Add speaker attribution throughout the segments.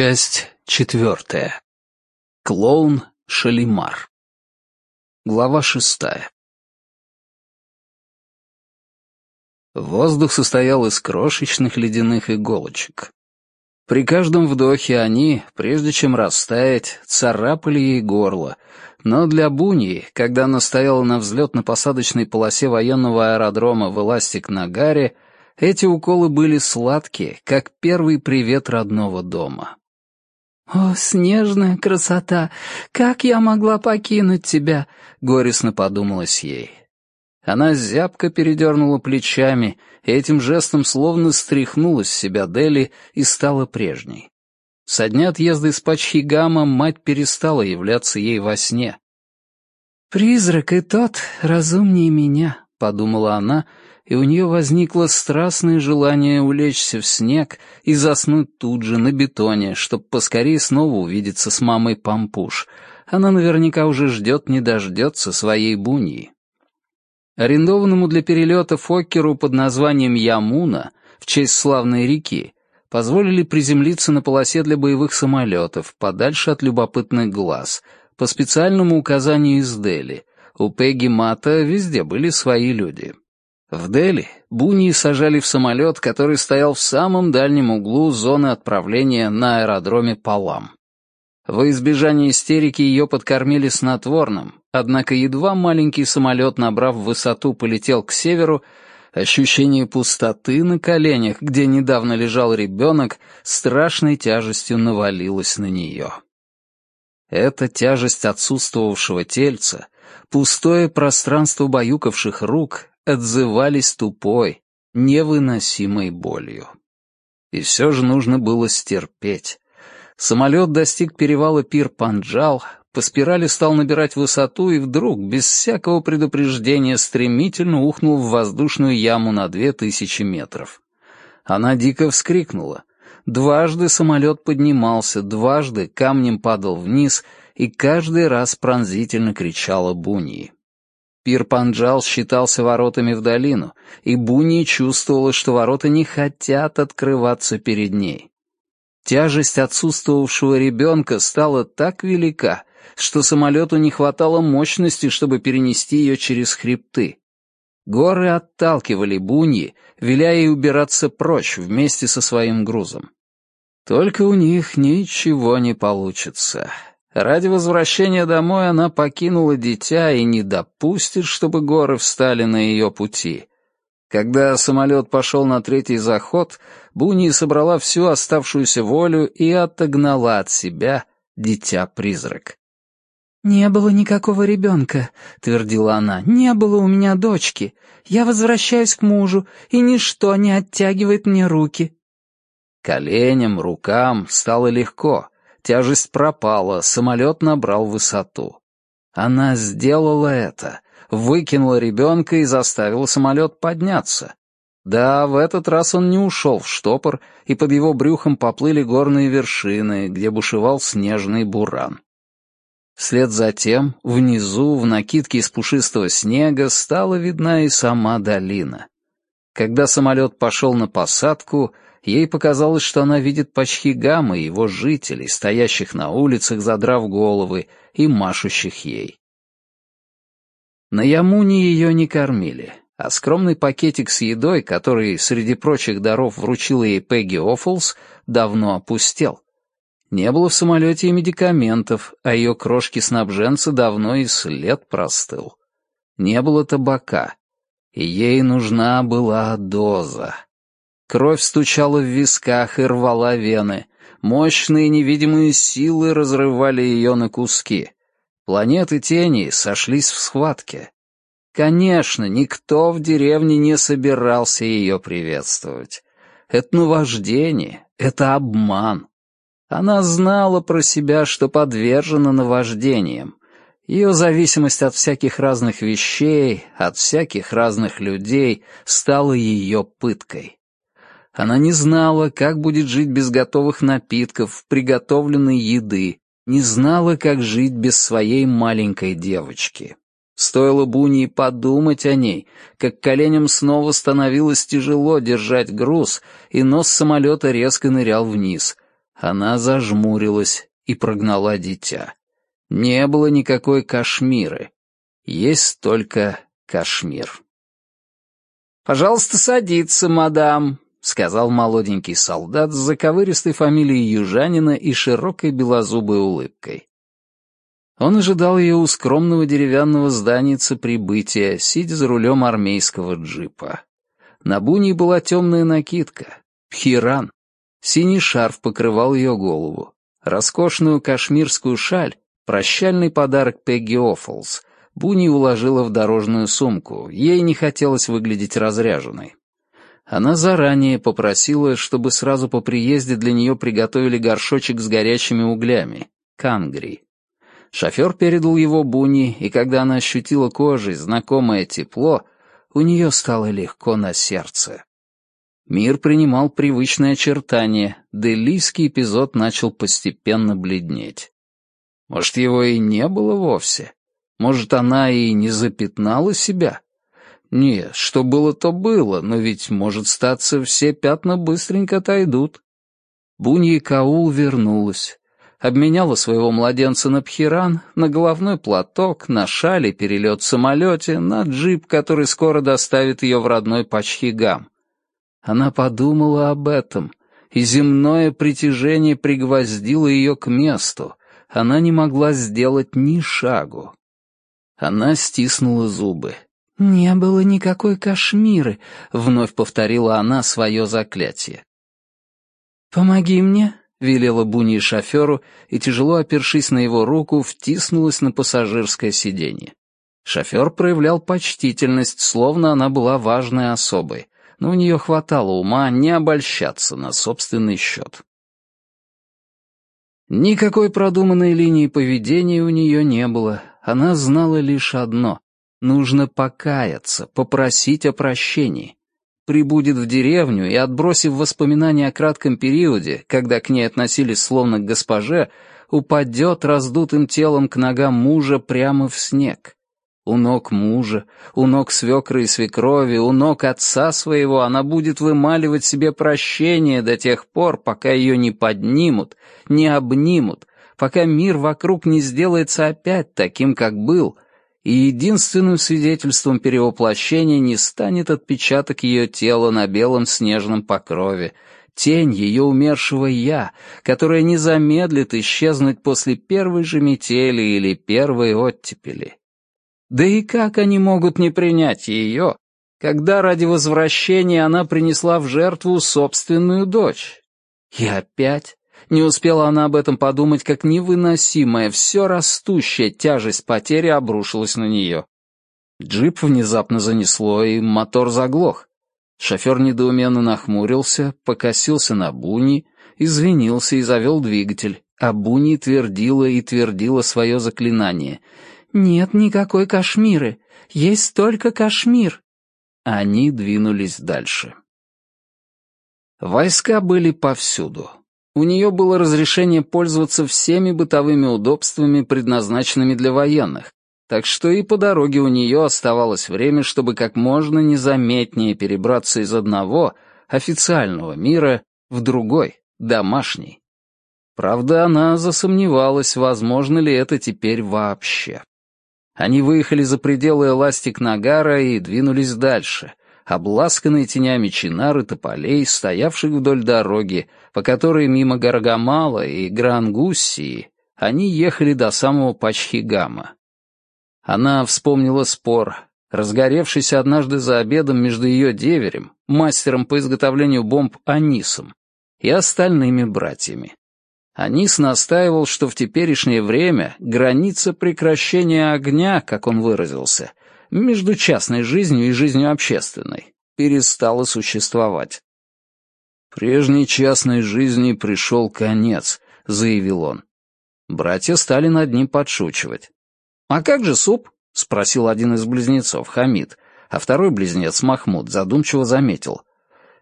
Speaker 1: Часть четвертая. Клоун Шалимар. Глава шестая. Воздух состоял из крошечных ледяных иголочек. При каждом вдохе они, прежде чем растаять, царапали ей горло, но для Буньи, когда она стояла на взлетно-посадочной полосе военного аэродрома в Эластик-Нагаре, эти уколы были сладкие, как первый привет родного дома.
Speaker 2: «О, снежная красота! Как я могла покинуть тебя?» — горестно подумалось ей.
Speaker 1: Она зябко передернула плечами, и этим жестом словно стряхнула с себя Дели и стала прежней. Со дня отъезда из Пачхигама мать перестала являться ей во сне.
Speaker 2: «Призрак и тот разумнее меня», — подумала она, и у нее возникло страстное желание улечься в снег и заснуть тут же на бетоне, чтобы поскорее снова увидеться с мамой Пампуш. Она наверняка уже ждет не дождется своей буньи. Арендованному для перелета Фоккеру под названием Ямуна, в честь славной реки, позволили приземлиться на полосе для боевых самолетов, подальше от любопытных глаз, по специальному указанию из Дели. У Пегги Мата везде были свои люди. В Дели Буни сажали в самолет, который стоял в самом дальнем углу зоны отправления на аэродроме Палам. Во избежание истерики ее подкормили снотворным, однако едва маленький самолет, набрав высоту, полетел к северу, ощущение пустоты на коленях, где недавно лежал ребенок, страшной тяжестью навалилось на нее. Эта тяжесть отсутствовавшего тельца, пустое пространство баюкавших рук отзывались тупой, невыносимой болью. И все же нужно было стерпеть. Самолет достиг перевала Пир-Панджал, по спирали стал набирать высоту и вдруг, без всякого предупреждения, стремительно ухнул в воздушную яму на две тысячи метров. Она дико вскрикнула. Дважды самолет поднимался, дважды камнем падал вниз, и каждый раз пронзительно кричала Буньи. Пир Панджал считался воротами в долину, и Буни чувствовала, что ворота не хотят открываться перед ней. Тяжесть отсутствовавшего ребенка стала так велика, что самолету не хватало мощности, чтобы перенести ее через хребты. Горы отталкивали Буньи, веля ей убираться прочь вместе со своим грузом. Только у них ничего не получится. Ради возвращения домой она покинула дитя и не допустит, чтобы горы встали на ее пути. Когда самолет пошел на третий заход, Буни собрала всю оставшуюся волю и отогнала от себя дитя-призрак. «Не было никакого ребенка», — твердила она, — «не было у меня дочки. Я возвращаюсь к мужу, и ничто не оттягивает мне руки».
Speaker 1: Коленям, рукам стало легко — Тяжесть пропала, самолет набрал высоту. Она сделала это, выкинула ребенка и заставила самолет подняться. Да, в этот раз он не ушел в штопор, и под его брюхом поплыли горные вершины, где бушевал снежный буран. Вслед за тем, внизу, в накидке из пушистого снега, стала видна и сама долина. Когда самолет пошел на посадку, Ей показалось, что она видит Пачхигама и его жителей, стоящих на улицах, задрав головы, и машущих ей. На Ямуне ее не кормили, а скромный пакетик с едой, который среди прочих даров вручила ей Пегги Оффлс, давно опустел. Не было в самолете и медикаментов, а ее крошки-снабженцы давно и след простыл. Не было табака, и ей нужна была доза. Кровь стучала в висках и рвала вены. Мощные невидимые силы разрывали ее на куски. Планеты тени сошлись в схватке. Конечно, никто в деревне не собирался ее приветствовать. Это наваждение, это обман. Она знала про себя, что подвержена наваждениям. Ее зависимость от всяких разных вещей, от всяких разных людей стала ее пыткой. Она не знала, как будет жить без готовых напитков, приготовленной еды, не знала, как жить без своей маленькой девочки. Стоило Буни подумать о ней, как коленям снова становилось тяжело держать груз, и нос самолета резко нырял вниз. Она зажмурилась и прогнала дитя. Не было никакой кашмиры. Есть только кашмир. «Пожалуйста, садиться, мадам», — сказал молоденький солдат с заковыристой фамилией южанина и широкой белозубой улыбкой. Он ожидал ее у скромного деревянного зданица прибытия, сидя за рулем армейского джипа. На буне была темная накидка, пхиран. Синий шарф покрывал ее голову. Роскошную кашмирскую шаль, прощальный подарок Пегги Оффлс, Буни уложила в дорожную сумку, ей не хотелось выглядеть разряженной. Она заранее попросила, чтобы сразу по приезде для нее приготовили горшочек с горячими углями, кангри. Шофер передал его Буни, и когда она ощутила кожей знакомое тепло, у нее стало легко на сердце. Мир принимал привычные очертания, делийский эпизод начал постепенно бледнеть. Может, его и не было вовсе? Может, она и не запятнала себя? Нет, что было, то было, но ведь, может статься, все пятна быстренько отойдут. Бунья Каул вернулась. Обменяла своего младенца на пхиран, на головной платок, на шали, перелет в самолете, на джип, который скоро доставит ее в родной Пачхигам. Она подумала об этом, и земное притяжение пригвоздило ее к месту. Она не могла сделать ни шагу. Она стиснула зубы. «Не было никакой кашмиры», — вновь повторила она свое заклятие. «Помоги мне», — велела Буни шоферу, и, тяжело опершись на его руку, втиснулась на пассажирское сиденье. Шофер проявлял почтительность, словно она была важной особой, но у нее хватало ума не обольщаться на собственный счет. Никакой продуманной линии поведения у нее не было, она знала лишь одно — нужно покаяться, попросить о прощении. Прибудет в деревню и, отбросив воспоминания о кратком периоде, когда к ней относились словно к госпоже, упадет раздутым телом к ногам мужа прямо в снег. У ног мужа, у ног свекры и свекрови, у ног отца своего она будет вымаливать себе прощение до тех пор, пока ее не поднимут, не обнимут, пока мир вокруг не сделается опять таким, как был, и единственным свидетельством перевоплощения не станет отпечаток ее тела на белом снежном покрове, тень ее умершего «я», которая не замедлит исчезнуть после первой же метели или первой оттепели. Да и как они могут не принять ее, когда ради возвращения она принесла в жертву собственную дочь? И опять не успела она об этом подумать, как невыносимая, все растущая тяжесть потери обрушилась на нее. Джип внезапно занесло, и мотор заглох. Шофер недоуменно нахмурился, покосился на Буни, извинился и завел двигатель, а Буни твердила и твердила свое заклинание. «Нет никакой Кашмиры, есть только Кашмир». Они двинулись дальше. Войска были повсюду. У нее было разрешение пользоваться всеми бытовыми удобствами, предназначенными для военных, так что и по дороге у нее оставалось время, чтобы как можно незаметнее перебраться из одного, официального мира, в другой, домашний. Правда, она засомневалась, возможно ли это теперь вообще. Они выехали за пределы Эластик-Нагара и двинулись дальше, обласканные тенями чинар и тополей, стоявших вдоль дороги, по которой мимо Гаргамала и Грангуссии они ехали до самого Пачхигама. Она вспомнила спор, разгоревшийся однажды за обедом между ее деверем, мастером по изготовлению бомб Анисом, и остальными братьями. Анис настаивал, что в теперешнее время граница прекращения огня, как он выразился, между частной жизнью и жизнью общественной, перестала существовать. «Прежней частной жизни пришел конец», — заявил он. Братья стали над ним подшучивать. «А как же суп?» — спросил один из близнецов, Хамид, а второй близнец, Махмуд, задумчиво заметил.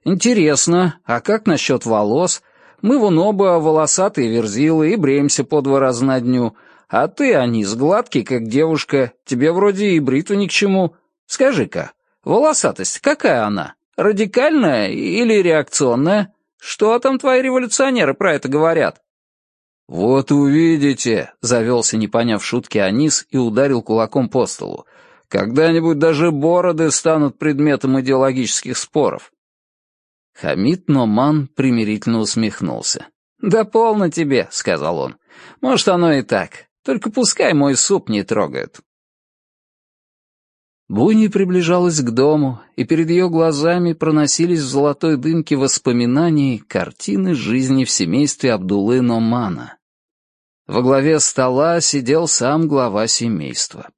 Speaker 1: «Интересно, а как насчет волос? Мы вон оба волосатые верзилы и бреемся по два раза на дню, а ты, Анис, гладкий, как девушка, тебе вроде и бритву ни к чему. Скажи-ка, волосатость какая она? Радикальная или реакционная? Что там твои революционеры про это говорят?» «Вот увидите», — завелся, не поняв шутки Анис, и ударил кулаком по столу. «Когда-нибудь даже бороды станут предметом идеологических споров». Хамид Номан примирительно усмехнулся. «Да полно тебе», — сказал он. «Может, оно и так. Только пускай мой суп не трогают». Буни приближалась к дому, и перед ее глазами проносились в золотой дымке воспоминаний картины жизни в семействе Абдулы Номана. Во главе стола сидел сам глава семейства.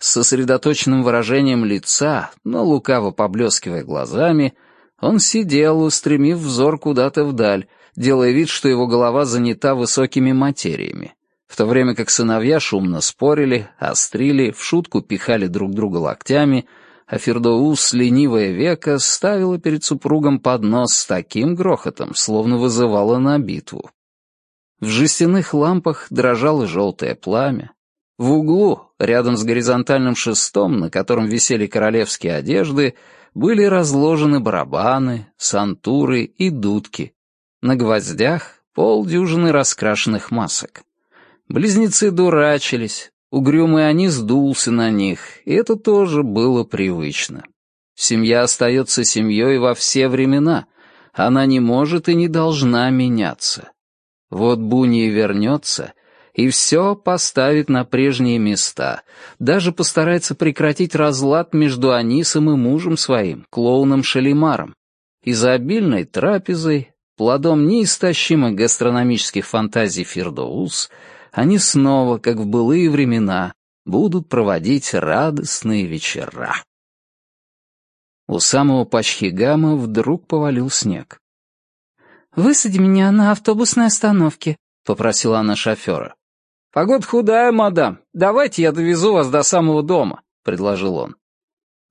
Speaker 1: С сосредоточенным выражением лица, но лукаво поблескивая глазами, он сидел, устремив взор куда-то вдаль, делая вид, что его голова занята высокими материями в то время как сыновья шумно спорили, острили, в шутку пихали друг друга локтями, а Фердоус, ленивое веко, ставила перед супругом поднос с таким грохотом, словно вызывала на битву. В жестяных лампах дрожало желтое пламя. В углу, рядом с горизонтальным шестом, на котором висели королевские одежды, были разложены барабаны, сантуры и дудки. На гвоздях полдюжины раскрашенных масок. Близнецы дурачились, угрюмый они сдулся на них, и это тоже было привычно. Семья остается семьей во все времена, она не может и не должна меняться. Вот Буни вернется и все поставит на прежние места, даже постарается прекратить разлад между Анисом и мужем своим, клоуном Шалимаром, и за обильной трапезой, плодом неистощимых гастрономических фантазий Фирдоус, они снова, как в былые времена, будут проводить радостные вечера. У самого Пачхигама вдруг повалил снег.
Speaker 2: «Высади меня на автобусной остановке», — попросила она шофера.
Speaker 1: «Погода худая, мадам. Давайте я довезу вас до самого дома», — предложил он.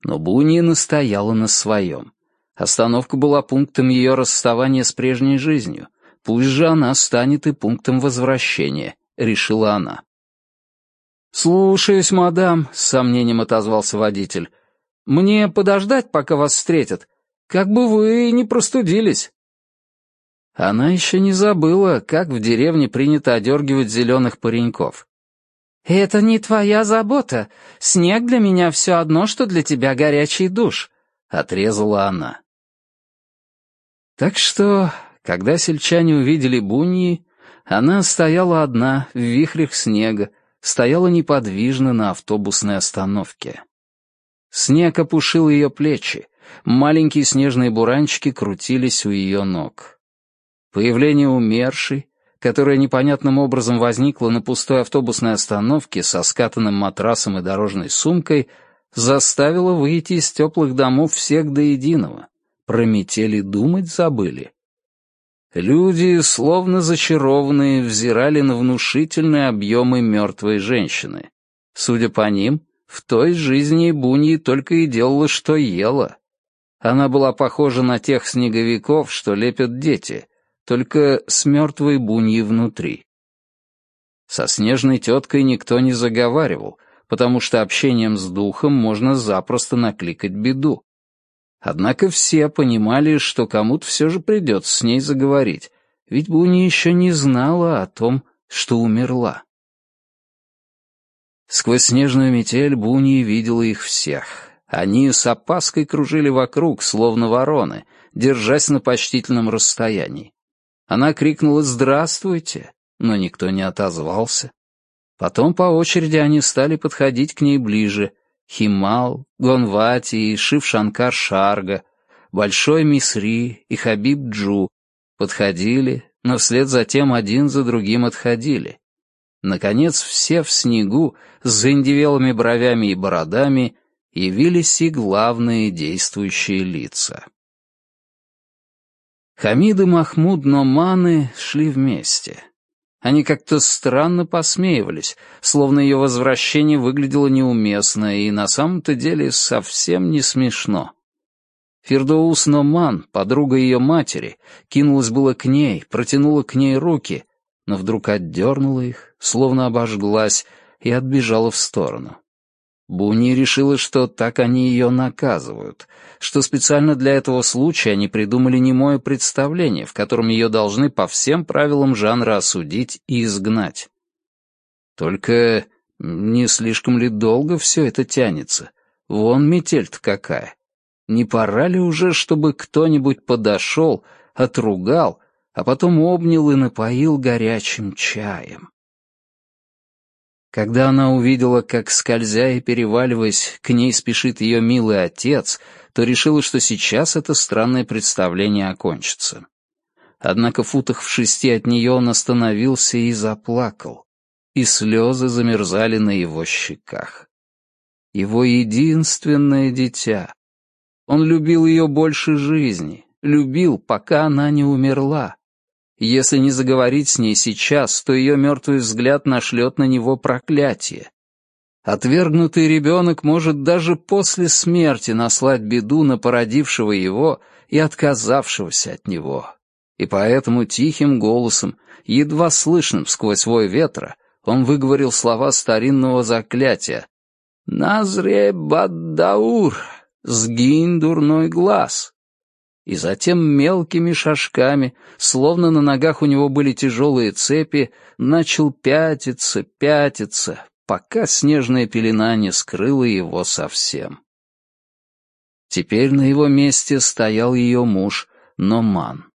Speaker 1: Но Буни настояла на своем. Остановка была пунктом ее расставания с прежней жизнью. Пусть же она станет и пунктом возвращения. — решила она. «Слушаюсь, мадам», — с сомнением отозвался водитель. «Мне подождать, пока вас встретят? Как бы вы не простудились». Она еще не забыла, как в деревне принято одергивать зеленых пареньков.
Speaker 2: «Это не твоя забота. Снег для меня все одно, что для тебя горячий душ», — отрезала она. Так что, когда сельчане увидели Буньи, она стояла одна, в вихрях снега, стояла неподвижно на автобусной остановке. Снег опушил ее плечи, маленькие снежные буранчики крутились у ее ног. Появление умершей, которая непонятным образом возникла на пустой автобусной остановке со скатанным матрасом и дорожной сумкой, заставило выйти из теплых домов всех до единого. Про метели думать забыли. Люди, словно зачарованные, взирали на внушительные объемы мертвой женщины. Судя по ним, в той жизни Буньи только и делала, что ела. Она была похожа на тех снеговиков, что лепят дети, только с мертвой Буньей внутри. Со снежной теткой никто не заговаривал, потому что общением с духом можно запросто накликать беду. Однако все понимали, что кому-то все же придется с ней заговорить, ведь Буни еще не знала о том, что умерла. Сквозь снежную метель Буни видела их всех. Они с опаской кружили вокруг, словно вороны, держась на почтительном расстоянии. Она крикнула «Здравствуйте!», но никто не отозвался. Потом по очереди они стали подходить к ней ближе, Химал, Гонвати и Шив-Шанкар Шарга, Большой Мисри и Хабиб Джу подходили, но вслед за тем один за другим отходили. Наконец, все в снегу, с заиндевелыми бровями и бородами, явились и главные действующие лица. Хамид и Махмуд Номаны шли вместе. Они как-то странно посмеивались, словно ее возвращение выглядело неуместно и на самом-то деле совсем не смешно. Фердоус Номан, подруга ее матери, кинулась было к ней, протянула к ней руки, но вдруг отдернула их, словно обожглась, и отбежала в сторону.
Speaker 1: Буни решила, что так они ее наказывают, что специально для этого случая они придумали немое представление, в котором ее должны по всем правилам жанра осудить и изгнать. Только не слишком ли долго все это тянется? Вон метель-то какая. Не пора ли уже, чтобы кто-нибудь подошел, отругал, а потом обнял и напоил горячим чаем? Когда она увидела, как, скользя и переваливаясь, к ней спешит ее милый отец, то решила, что сейчас это странное представление окончится. Однако в футах в шести от нее он остановился и заплакал, и слезы замерзали на его щеках. Его единственное дитя. Он любил ее больше жизни, любил, пока она не умерла. Если не заговорить с ней сейчас, то ее мертвый взгляд нашлет на него проклятие. Отвергнутый ребенок может даже после смерти наслать беду на породившего его и отказавшегося от него. И поэтому тихим голосом, едва слышным сквозь вой ветра, он выговорил слова старинного заклятия «Назре Баддаур, сгинь дурной глаз» и затем мелкими шажками, словно на ногах у него были тяжелые цепи, начал пятиться, пятиться, пока снежная пелена не скрыла его совсем. Теперь на его месте стоял ее муж Номан.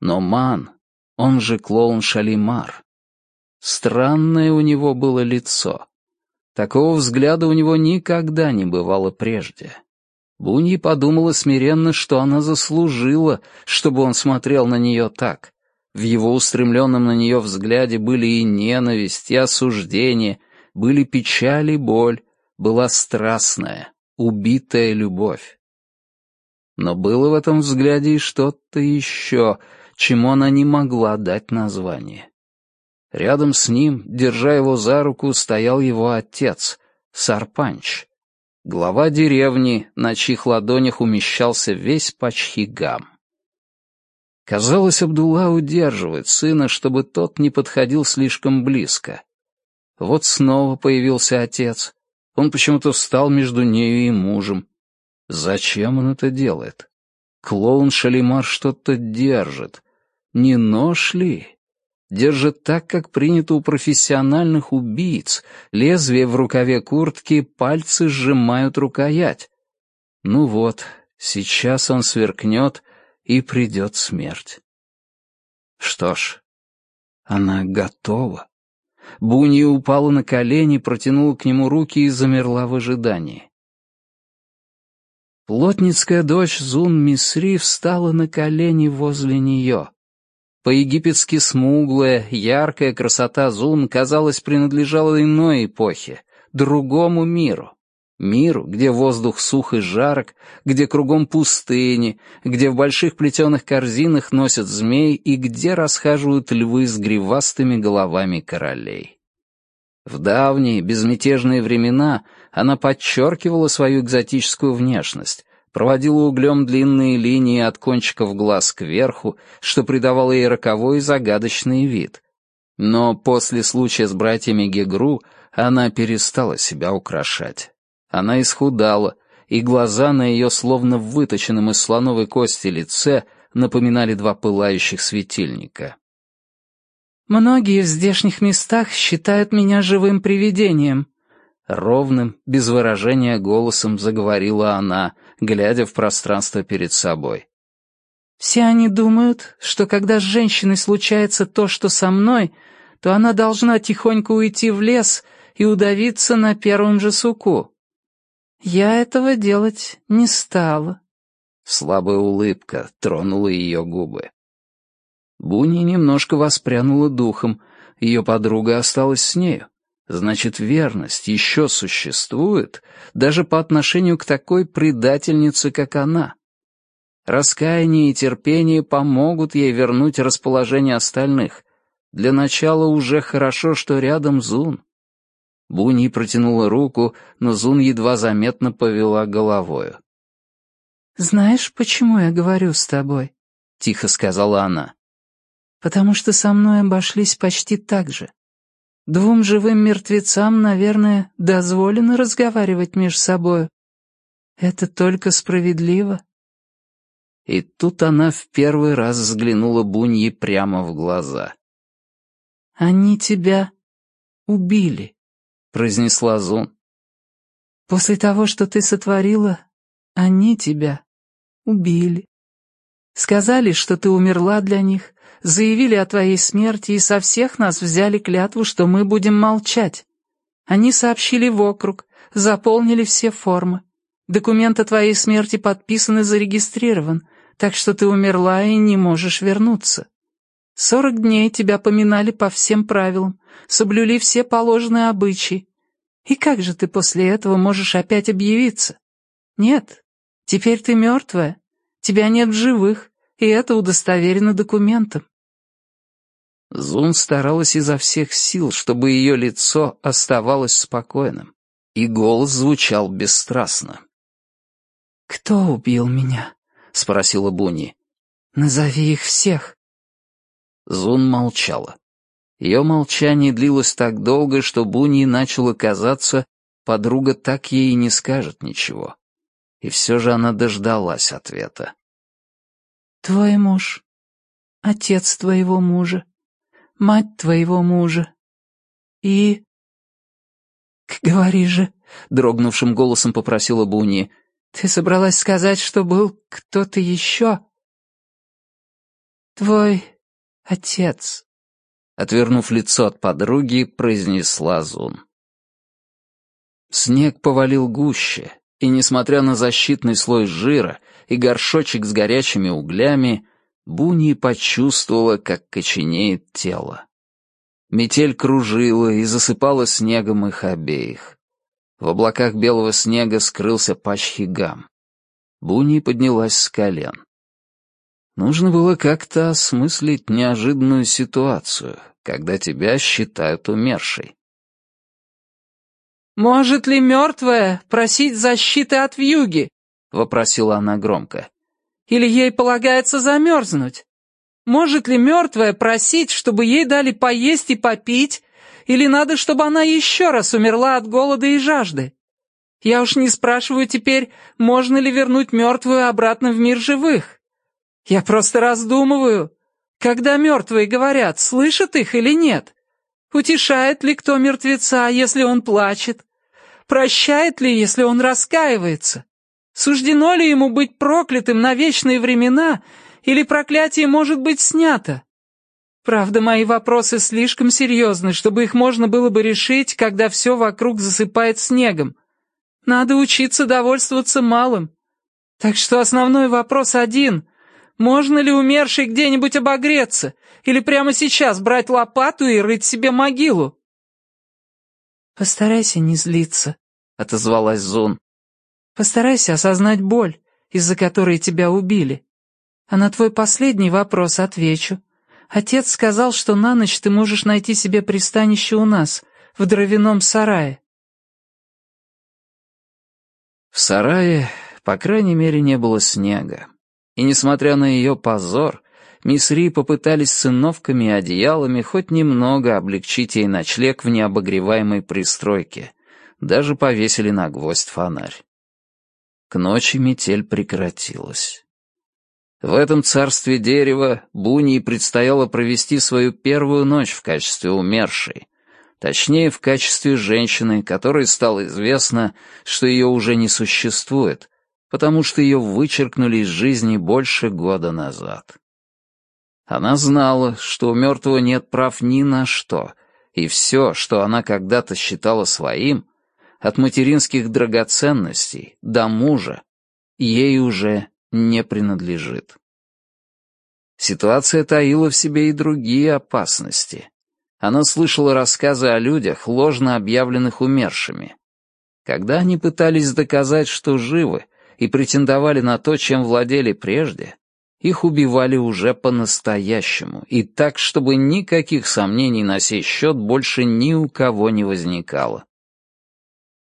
Speaker 1: Номан, он же клоун Шалимар. Странное у него было лицо. Такого взгляда у него никогда не бывало прежде. Буньи подумала смиренно, что она заслужила, чтобы он смотрел на нее так. В его устремленном на нее взгляде были и ненависть, и осуждение, были печаль и боль, была страстная, убитая любовь. Но было в этом взгляде и что-то еще, чему она не могла дать название. Рядом с ним, держа его за руку, стоял его отец, Сарпанч, глава деревни, на чьих ладонях умещался весь Пачхигам. Казалось, Абдулла удерживает сына, чтобы тот не подходил слишком близко. Вот снова появился отец. Он почему-то встал между нею и мужем. Зачем он это делает? Клоун Шалимар что-то держит. Не нож ли? Держит так, как принято у профессиональных убийц. Лезвие в рукаве куртки, пальцы сжимают рукоять. Ну вот, сейчас он сверкнет, и придет смерть. Что ж, она готова. Бунья упала на колени, протянула к нему руки и замерла в ожидании. Плотницкая дочь Зун Мисри встала на колени возле нее. По-египетски смуглая, яркая красота Зун, казалось, принадлежала иной эпохе, другому миру. Миру, где воздух сух и жарок, где кругом пустыни, где в больших плетеных корзинах носят змей и где расхаживают львы с гривастыми головами королей. В давние, безмятежные времена она подчеркивала свою экзотическую внешность, проводила углем длинные линии от кончиков глаз кверху, что придавало ей роковой и загадочный вид. Но после случая с братьями Гегру она перестала себя украшать. Она исхудала, и глаза на ее словно выточенном из слоновой кости лице напоминали два пылающих светильника.
Speaker 2: «Многие в здешних местах считают меня живым привидением», Ровным, без выражения голосом заговорила она, глядя в пространство перед собой. «Все они думают, что когда с женщиной случается то, что со мной, то она должна тихонько уйти в лес и удавиться на первом же суку. Я этого делать не стала».
Speaker 1: Слабая улыбка тронула ее губы. Буни немножко воспрянула духом, ее подруга осталась с нею. Значит, верность еще существует даже по отношению к такой предательнице, как она. Раскаяние и терпение помогут ей вернуть расположение остальных. Для начала уже хорошо, что рядом Зун. Буни протянула руку, но Зун едва заметно повела головою.
Speaker 2: «Знаешь, почему я говорю с тобой?» — тихо сказала она. «Потому что со мной обошлись почти так же. Двум живым мертвецам, наверное, дозволено разговаривать между собою. Это только справедливо.
Speaker 1: И тут она в первый раз взглянула Буньи прямо в глаза.
Speaker 2: «Они тебя убили», — произнесла Зун. «После того, что ты сотворила, они тебя убили. Сказали, что ты умерла для них, заявили о твоей смерти и со всех нас взяли клятву, что мы будем молчать. Они сообщили в округ, заполнили все формы. Документ о твоей смерти подписан и зарегистрирован, так что ты умерла и не можешь вернуться. Сорок дней тебя поминали по всем правилам, соблюли все положенные обычаи. И как же ты после этого можешь опять объявиться? Нет, теперь ты мертвая, тебя нет в живых, и это удостоверено документом.
Speaker 1: Зун старалась изо всех сил, чтобы ее лицо оставалось спокойным, и голос звучал бесстрастно.
Speaker 2: «Кто убил меня?» — спросила Буни. «Назови их всех».
Speaker 1: Зун молчала. Ее молчание длилось так долго, что Буни начало казаться, подруга так ей и не скажет ничего. И все же она дождалась ответа.
Speaker 2: «Твой муж, отец твоего мужа, мать твоего мужа и...» «Говори же», — дрогнувшим голосом попросила Буни, — ты собралась сказать, что был кто-то еще? Твой отец.
Speaker 1: Отвернув лицо от подруги, произнесла Зун. Снег повалил гуще, и, несмотря на защитный слой жира и горшочек с горячими углями, Буни почувствовала, как коченеет тело. Метель кружила и засыпала снегом их обеих. В облаках белого снега скрылся Пачхигам. Буни поднялась с колен. Нужно было как-то осмыслить неожиданную ситуацию, когда тебя считают умершей.
Speaker 2: «Может ли мертвая просить защиты от вьюги?» — вопросила она громко. «Или ей полагается замерзнуть? Может ли мертвая просить, чтобы ей дали поесть и попить, или надо, чтобы она еще раз умерла от голода и жажды? Я уж не спрашиваю теперь, можно ли вернуть мертвую обратно в мир живых. Я просто раздумываю, когда мертвые говорят, слышат их или нет. Утешает ли кто мертвеца, если он плачет? Прощает ли, если он раскаивается? Суждено ли ему быть проклятым на вечные времена, или проклятие может быть снято? Правда, мои вопросы слишком серьезны, чтобы их можно было бы решить, когда все вокруг засыпает снегом. Надо учиться довольствоваться малым. Так что основной вопрос один. Можно ли умерший где-нибудь обогреться? Или прямо сейчас брать лопату и рыть себе могилу? «Постарайся не злиться», — отозвалась Зун. «Постарайся осознать боль, из-за которой тебя убили. А на твой последний вопрос отвечу. Отец сказал, что на ночь ты можешь найти себе пристанище у нас, в дровяном сарае.
Speaker 1: В сарае, по крайней мере, не было снега. И, несмотря на ее позор, мисс Ри попытались циновками и одеялами хоть немного облегчить ей ночлег в необогреваемой пристройке. Даже повесили на гвоздь фонарь. К ночи метель прекратилась. В этом царстве дерева Бунии предстояло провести свою первую ночь в качестве умершей. Точнее, в качестве женщины, которой стало известно, что ее уже не существует, потому что ее вычеркнули из жизни больше года назад. Она знала, что у мертвого нет прав ни на что, и все, что она когда-то считала своим, от материнских драгоценностей до мужа, ей уже не принадлежит. Ситуация таила в себе и другие опасности. Она слышала рассказы о людях, ложно объявленных умершими. Когда они пытались доказать, что живы, и претендовали на то, чем владели прежде, их убивали уже по-настоящему, и так, чтобы никаких сомнений на сей счет больше ни у кого не возникало.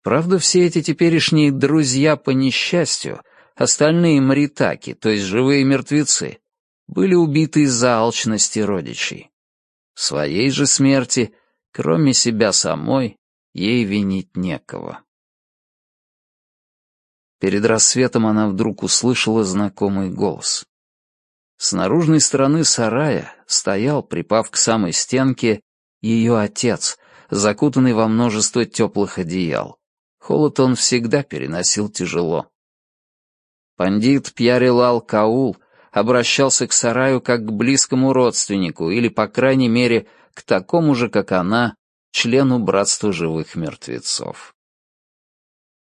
Speaker 1: Правда, все эти теперешние друзья по несчастью — Остальные маритаки, то есть живые мертвецы, были убиты из-за алчности родичей. В своей же смерти Кроме себя самой, ей винить некого. Перед рассветом она вдруг услышала знакомый голос. С наружной стороны сарая стоял, припав к самой стенке, ее отец, закутанный во множество теплых одеял. Холод он всегда переносил тяжело. Пандит Пьярилал Каул обращался к сараю как к близкому родственнику или, по крайней мере, к такому же, как она, члену Братства Живых Мертвецов.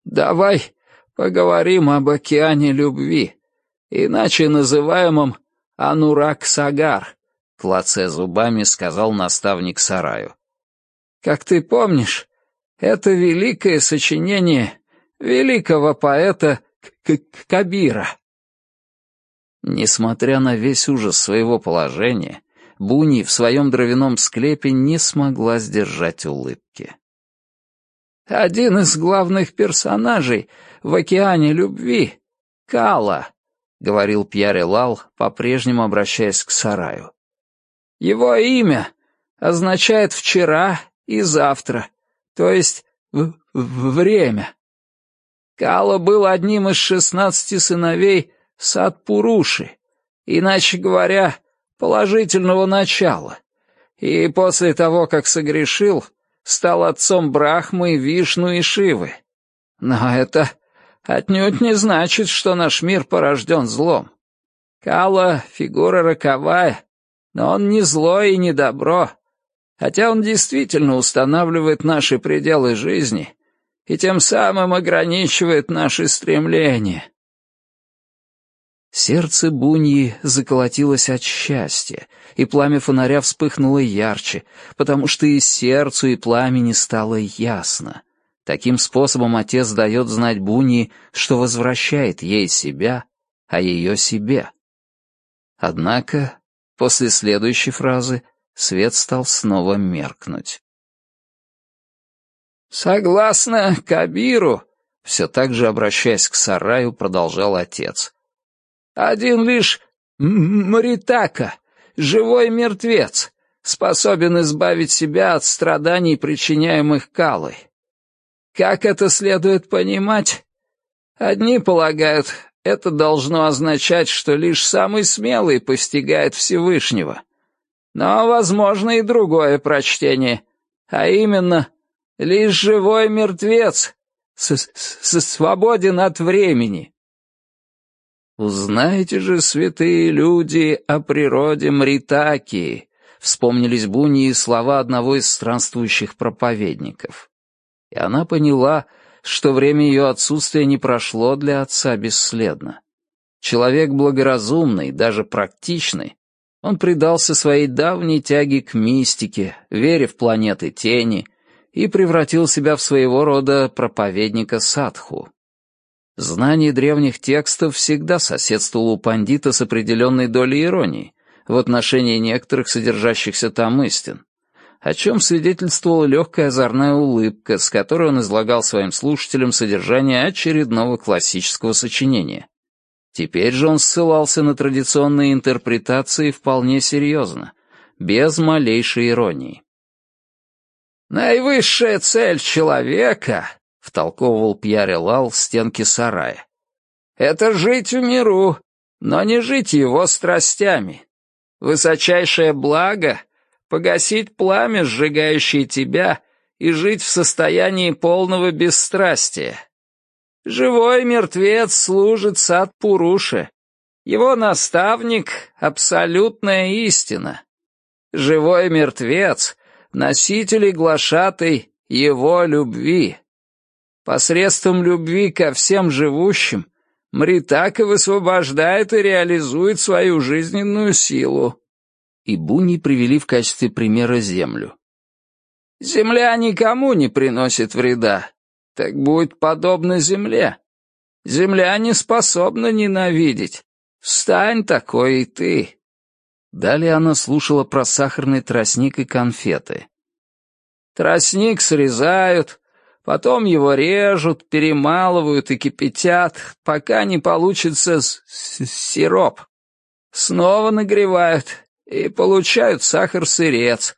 Speaker 1: «Давай поговорим об океане любви, иначе называемом Анурак-Сагар», — клацая зубами, сказал наставник сараю. «Как ты помнишь, это великое сочинение великого поэта К Кабира». Несмотря на весь ужас своего положения, Буни в своем дровяном склепе не смогла сдержать улыбки. «Один из главных персонажей в океане любви — Кала», — говорил Пьяре Лал, по-прежнему обращаясь к сараю. «Его имя означает «вчера» и «завтра», то есть в «время». Кала был одним из шестнадцати сыновей Садпуруши, иначе говоря, положительного начала. И после того, как согрешил, стал отцом Брахмы, Вишну и Шивы. Но это отнюдь не значит, что наш мир порожден злом. Кала — фигура роковая, но он не зло и не добро, хотя он действительно устанавливает наши пределы жизни и тем самым ограничивает наши стремления. Сердце Буньи заколотилось от счастья, и пламя фонаря вспыхнуло ярче, потому что и сердцу, и пламени стало ясно. Таким способом отец дает знать Буньи, что возвращает ей себя, а ее себе. Однако, после следующей фразы, свет стал снова меркнуть. «Согласно Кабиру», — все так же обращаясь к сараю, продолжал отец, один лишь Маритака, живой мертвец, способен избавить себя от страданий, причиняемых Калой. Как это следует понимать? Одни полагают, это должно означать, что лишь самый смелый постигает Всевышнего. Но возможно и другое прочтение, а именно, лишь живой мертвец с -с свободен от времени. «Узнаете же, святые люди, о природе Мритаки», вспомнились Буни слова одного из странствующих проповедников. И она поняла, что время ее отсутствия не прошло для отца бесследно. Человек благоразумный, даже практичный, он предался своей давней тяге к мистике, вере в планеты тени, и превратил себя в своего рода проповедника садху. Знание древних текстов всегда соседствовало у пандита с определенной долей иронии в отношении некоторых содержащихся там истин, о чем свидетельствовала легкая озорная улыбка, с которой он излагал своим слушателям содержание очередного классического сочинения. Теперь же он ссылался на традиционные интерпретации вполне серьезно, без малейшей иронии. «Наивысшая цель человека — втолковывал Пьяре Лал в сарая. «Это жить в миру, но не жить его страстями. Высочайшее благо — погасить пламя, сжигающее тебя, и жить в состоянии полного бесстрастия. Живой мертвец служит сад Пуруши. Его наставник — абсолютная истина. Живой мертвец — носитель и его любви. Посредством любви ко всем живущим Мритака высвобождает и реализует свою жизненную силу. И Буни привели в качестве примера землю. Земля никому не приносит вреда. Так будет подобно земле. Земля не способна ненавидеть. Стань такой и ты. Далее она слушала про сахарный тростник и конфеты. Тростник срезают, Потом его режут, перемалывают и кипятят, пока не получится сироп. Снова нагревают и получают сахар-сырец.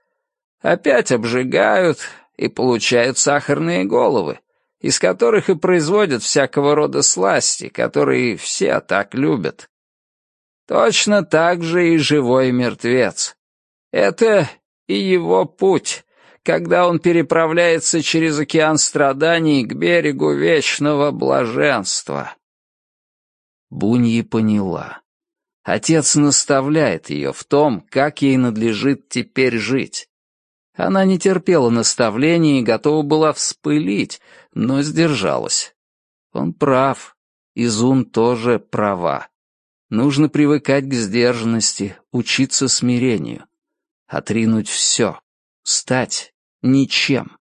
Speaker 1: Опять обжигают и получают сахарные головы, из которых и производят всякого рода сласти, которые все так любят. Точно так же и живой мертвец. Это и его путь, когда он переправляется через океан страданий к берегу вечного блаженства.
Speaker 2: Буньи поняла. Отец наставляет ее в том, как ей надлежит теперь жить. Она не терпела наставлений и готова была вспылить, но сдержалась. Он прав. Изун тоже права. Нужно привыкать к сдержанности, учиться смирению. Отринуть все. Стать ничем.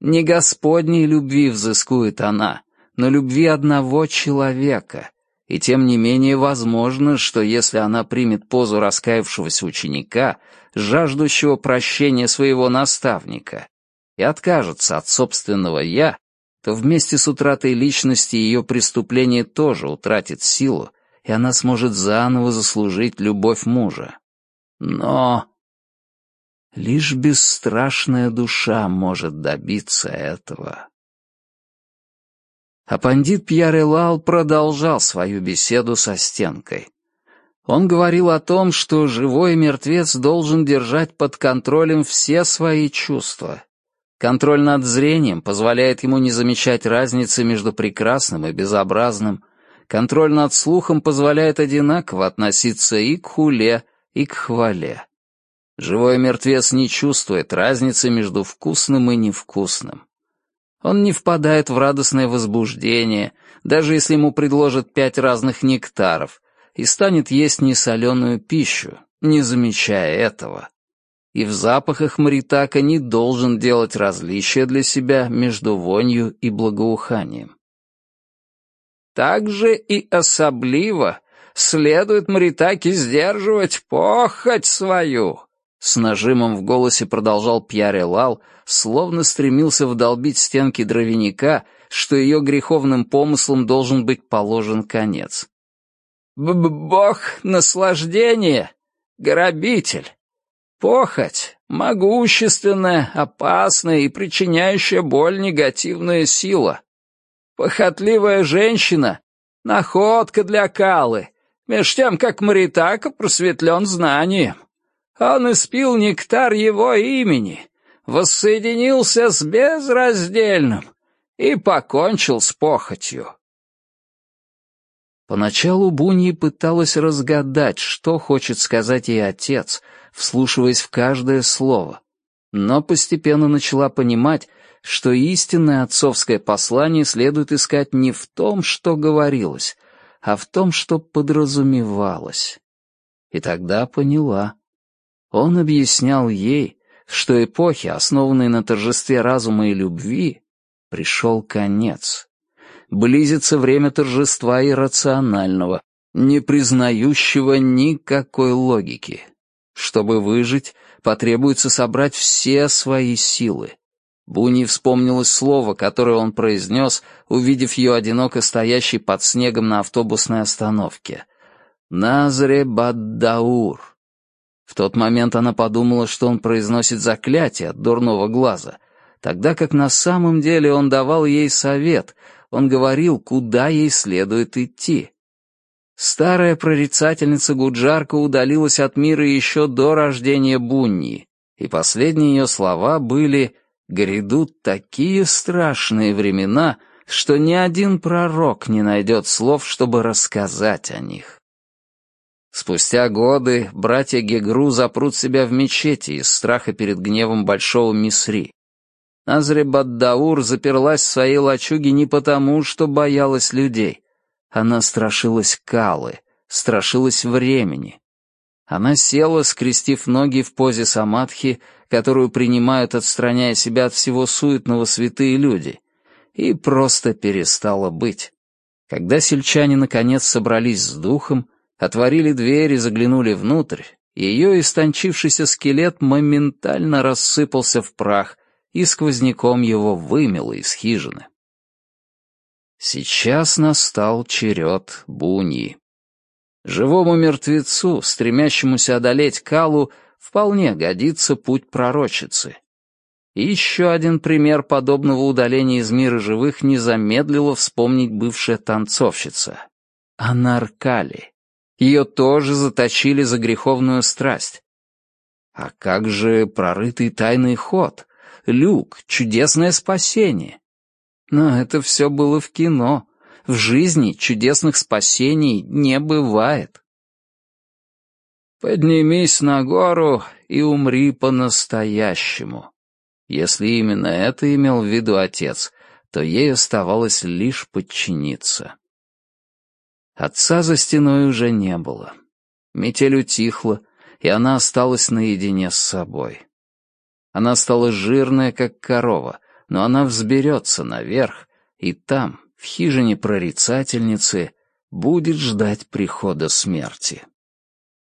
Speaker 2: Не Господней любви взыскует она, но любви одного человека. И тем не менее возможно, что если она примет позу раскаявшегося ученика, жаждущего прощения своего наставника, и откажется от собственного «я», то вместе с утратой личности ее преступление тоже утратит силу, и она сможет заново заслужить любовь мужа. Но лишь бесстрашная душа может добиться этого. А пандит Пьер Элал продолжал свою беседу со стенкой. Он говорил о том, что живой мертвец должен держать под контролем все свои чувства. Контроль над зрением позволяет ему не замечать разницы между прекрасным и безобразным, Контроль над слухом позволяет одинаково относиться и к хуле, и к хвале. Живой мертвец не чувствует разницы между вкусным и невкусным. Он не впадает в радостное возбуждение, даже если ему предложат пять разных нектаров, и станет есть несоленую пищу, не замечая этого. И в запахах Маритака не должен делать различия для себя между вонью и благоуханием. Также и особливо следует Маритаке сдерживать похоть свою. С нажимом в голосе продолжал Пьяре Лал, словно стремился вдолбить стенки дровяника, что ее греховным помыслом должен быть положен конец. Б -б «Бог наслаждения, грабитель, похоть, могущественная, опасная и причиняющая боль негативная сила. Похотливая женщина — находка для Калы, меж тем, как Маритака просветлен знанием. Он испил нектар его имени, воссоединился с безраздельным и покончил с похотью. Поначалу Буньи пыталась разгадать, что хочет сказать ей отец, вслушиваясь в каждое слово, но постепенно начала понимать, что истинное отцовское послание следует искать не в том, что говорилось, а в том, что подразумевалось. И тогда поняла. Он объяснял ей, что эпохи, основанной на торжестве разума и любви, пришел конец. Близится время торжества иррационального, не признающего никакой логики. Чтобы выжить, потребуется собрать все свои силы, Буни вспомнилось слово, которое он произнес, увидев ее одиноко стоящей под снегом на автобусной остановке. «Назре Баддаур». В тот момент она подумала, что он произносит заклятие от дурного глаза, тогда как на самом деле он давал ей совет, он говорил, куда ей следует идти. Старая прорицательница Гуджарка удалилась от мира еще до рождения Бунни, и последние ее слова были Грядут такие страшные времена, что ни один пророк не найдет слов, чтобы рассказать о них. Спустя годы братья Гегру запрут себя в мечети из страха перед гневом большого Мисри. Азребаддаур заперлась в своей лачуге не потому, что боялась людей. Она страшилась Калы, страшилась времени. Она села, скрестив ноги в позе самадхи, которую принимают, отстраняя себя от всего суетного святые люди, и просто перестала быть. Когда сельчане наконец собрались с духом, отворили дверь и заглянули внутрь, ее истончившийся скелет моментально рассыпался в прах, и сквозняком его вымело из хижины. Сейчас настал черед Буни. Живому мертвецу, стремящемуся одолеть Калу,
Speaker 1: вполне годится путь пророчицы. И еще один пример подобного удаления из мира живых не замедлило вспомнить бывшая танцовщица. Анаркали. Ее тоже заточили за греховную страсть. А как же прорытый тайный ход? Люк, чудесное спасение. Но это все было в кино. В жизни чудесных спасений не бывает. Поднимись на гору и умри по-настоящему. Если именно это имел в виду отец, то ей оставалось лишь подчиниться. Отца за стеной уже не было. Метель утихла, и она осталась наедине с собой. Она стала жирная, как корова, но она взберется наверх, и там, в хижине прорицательницы, будет ждать прихода смерти.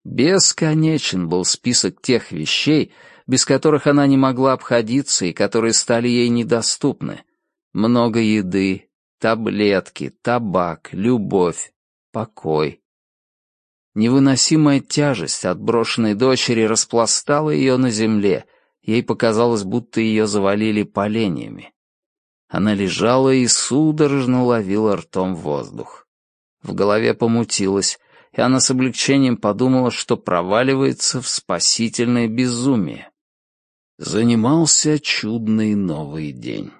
Speaker 1: Бесконечен был список тех вещей, без которых она не могла обходиться и которые стали ей недоступны. Много еды, таблетки, табак, любовь, покой. Невыносимая тяжесть от брошенной дочери распластала ее на земле, ей показалось, будто ее завалили поленьями. Она лежала и судорожно ловила ртом воздух. В голове помутилась, и она с облегчением подумала, что проваливается в спасительное безумие. Занимался чудный новый день.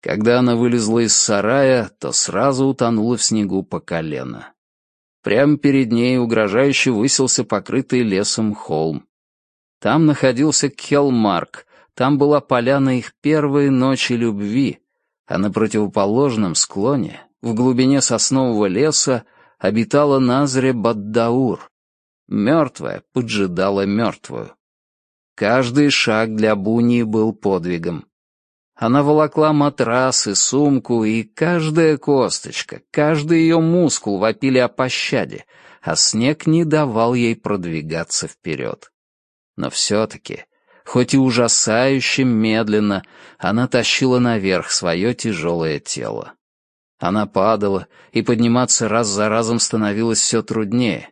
Speaker 1: Когда она вылезла из сарая, то сразу утонула в снегу по колено. Прямо перед ней угрожающе высился покрытый лесом холм. Там находился Келмарк, там была поляна их первой ночи любви, а на противоположном склоне, в глубине соснового леса, обитала Назре Баддаур. Мертвая поджидала мертвую. Каждый шаг для Буни был подвигом. Она волокла матрас и сумку, и каждая косточка, каждый ее мускул вопили о пощаде, а снег не давал ей продвигаться вперед. Но все-таки, хоть и ужасающе медленно, она тащила наверх свое тяжелое тело. Она падала, и подниматься раз за разом становилось все труднее.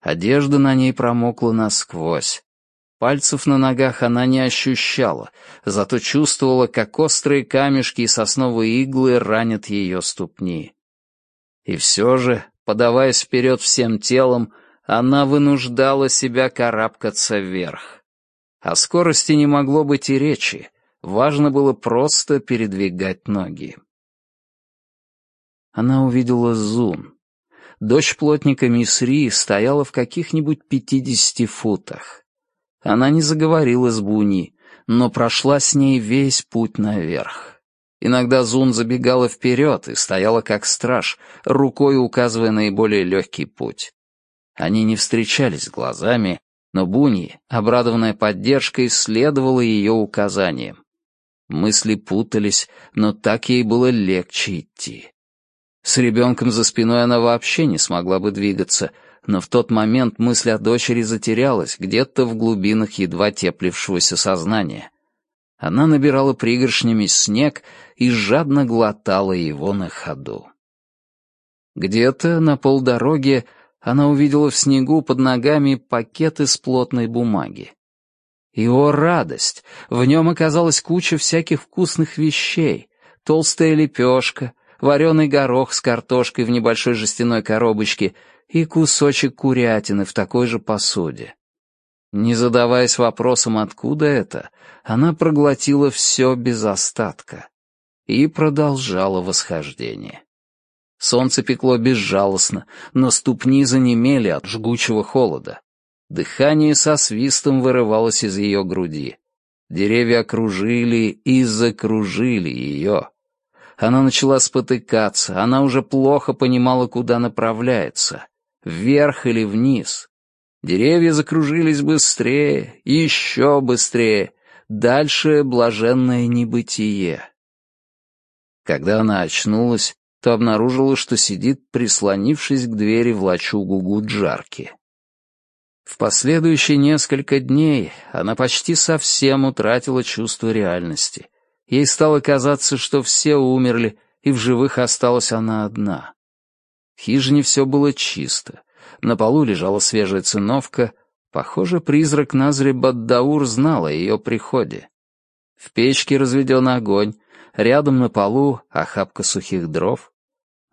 Speaker 1: Одежда на ней промокла насквозь. Пальцев на ногах она не ощущала, зато чувствовала, как острые камешки и сосновые иглы ранят ее ступни. И все же, подаваясь вперед всем телом, она вынуждала себя карабкаться вверх. О скорости не могло быть и речи, важно было просто передвигать ноги. Она увидела Зун. Дочь плотника Мисри стояла в каких-нибудь пятидесяти футах. Она не заговорила с Буни, но прошла с ней весь путь наверх. Иногда Зун забегала вперед и стояла как страж, рукой указывая наиболее легкий путь. Они не встречались глазами, но Буни, обрадованная поддержкой, следовала ее указаниям. Мысли путались, но так ей было легче идти. С ребенком за спиной она вообще не смогла бы двигаться — но в тот момент мысль о дочери затерялась где-то в глубинах едва теплившегося сознания. Она набирала пригоршнями снег и жадно глотала его на ходу. Где-то на полдороге она увидела в снегу под ногами пакет из плотной бумаги. И, радость! В нем оказалась куча всяких вкусных вещей. Толстая лепешка, вареный горох с картошкой в небольшой жестяной коробочке — и кусочек курятины в такой же посуде. Не задаваясь вопросом, откуда это, она проглотила все без остатка и продолжала восхождение. Солнце пекло безжалостно, но ступни занемели от жгучего холода. Дыхание со свистом вырывалось из ее груди. Деревья окружили и закружили ее. Она начала спотыкаться, она уже плохо понимала, куда направляется вверх или вниз. Деревья закружились быстрее, еще быстрее, дальше блаженное небытие. Когда она очнулась, то обнаружила, что сидит, прислонившись к двери в лачугу Гуджарки. В последующие несколько дней она почти совсем утратила чувство реальности. Ей стало казаться, что все умерли, и в живых осталась она одна. В хижине все было чисто. На полу лежала свежая циновка, Похоже, призрак Назри Баддаур знал о ее приходе. В печке разведен огонь, рядом на полу охапка сухих дров.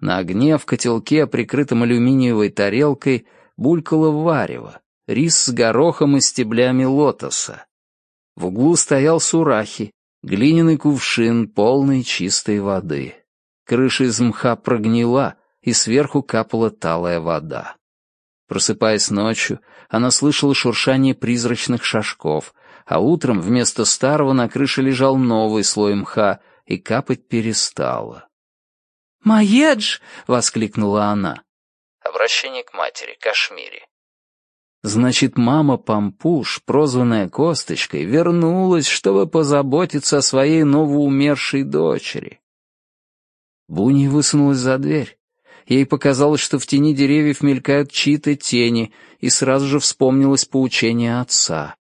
Speaker 1: На огне в котелке, прикрытом алюминиевой тарелкой, булькало варево, рис с горохом и стеблями лотоса. В углу стоял сурахи, глиняный кувшин, полный чистой воды. Крыша из мха прогнила, и сверху капала талая вода. Просыпаясь ночью, она слышала шуршание призрачных шажков, а утром вместо старого на крыше лежал новый слой мха, и капать перестала.
Speaker 2: «Маедж!» — воскликнула она.
Speaker 1: Обращение к матери, Кашмире. Значит, мама Пампуш, прозванная Косточкой, вернулась, чтобы позаботиться о своей новоумершей дочери. Буни высунулась за дверь. Ей показалось, что в тени деревьев мелькают чьи-то тени, и сразу же вспомнилось поучение отца.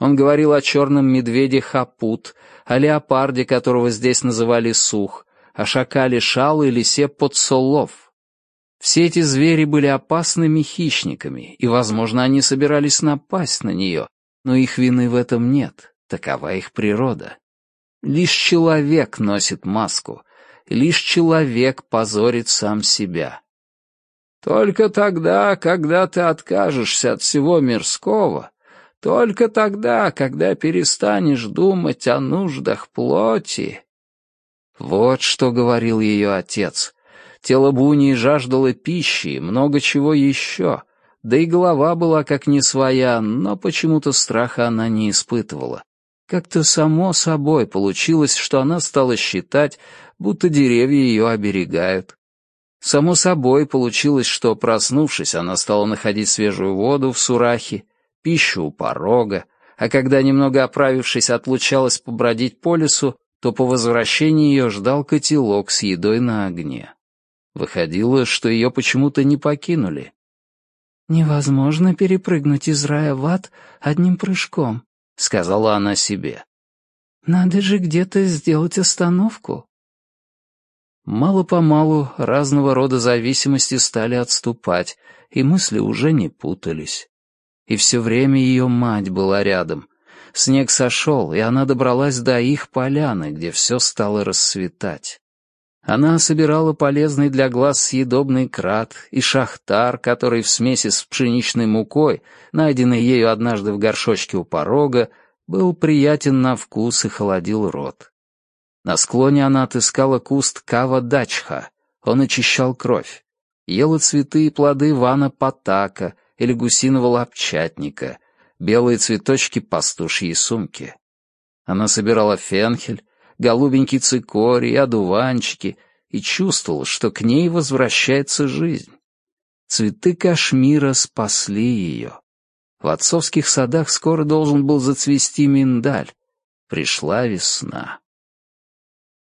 Speaker 1: Он говорил о черном медведе Хапут, о леопарде, которого здесь называли Сух, о шакале Шал и лисе Подсолов. Все эти звери были опасными хищниками, и, возможно, они собирались напасть на нее, но их вины в этом нет, такова их природа. Лишь человек носит маску, лишь человек позорит сам себя. Только тогда, когда ты откажешься от всего мирского, только тогда, когда перестанешь думать о нуждах плоти. Вот что говорил ее отец. Тело Бунии жаждало пищи и много чего еще, да и голова была как не своя, но почему-то страха она не испытывала. Как-то само собой получилось, что она стала считать, будто деревья ее оберегают. Само собой получилось, что, проснувшись, она стала находить свежую воду в сурахе, пищу у порога, а когда, немного оправившись, отлучалась побродить по лесу, то по возвращении ее ждал котелок с едой на огне. Выходило, что ее почему-то не покинули.
Speaker 2: «Невозможно перепрыгнуть из рая в ад одним прыжком», — сказала она себе. «Надо же где-то сделать остановку».
Speaker 1: Мало-помалу разного рода зависимости стали отступать, и мысли уже не путались. И все время ее мать была рядом. Снег сошел, и она добралась до их поляны, где все стало расцветать. Она собирала полезный для глаз съедобный крат и шахтар, который в смеси с пшеничной мукой, найденный ею однажды в горшочке у порога, был приятен на вкус и холодил рот. На склоне она отыскала куст кава-дачха, он очищал кровь. Ела цветы и плоды вана патака или гусиного лапчатника, белые цветочки пастушьей сумки. Она собирала фенхель, голубенький цикорий, одуванчики и чувствовала, что к ней возвращается жизнь. Цветы Кашмира спасли ее. В отцовских садах скоро должен был зацвести миндаль. Пришла весна.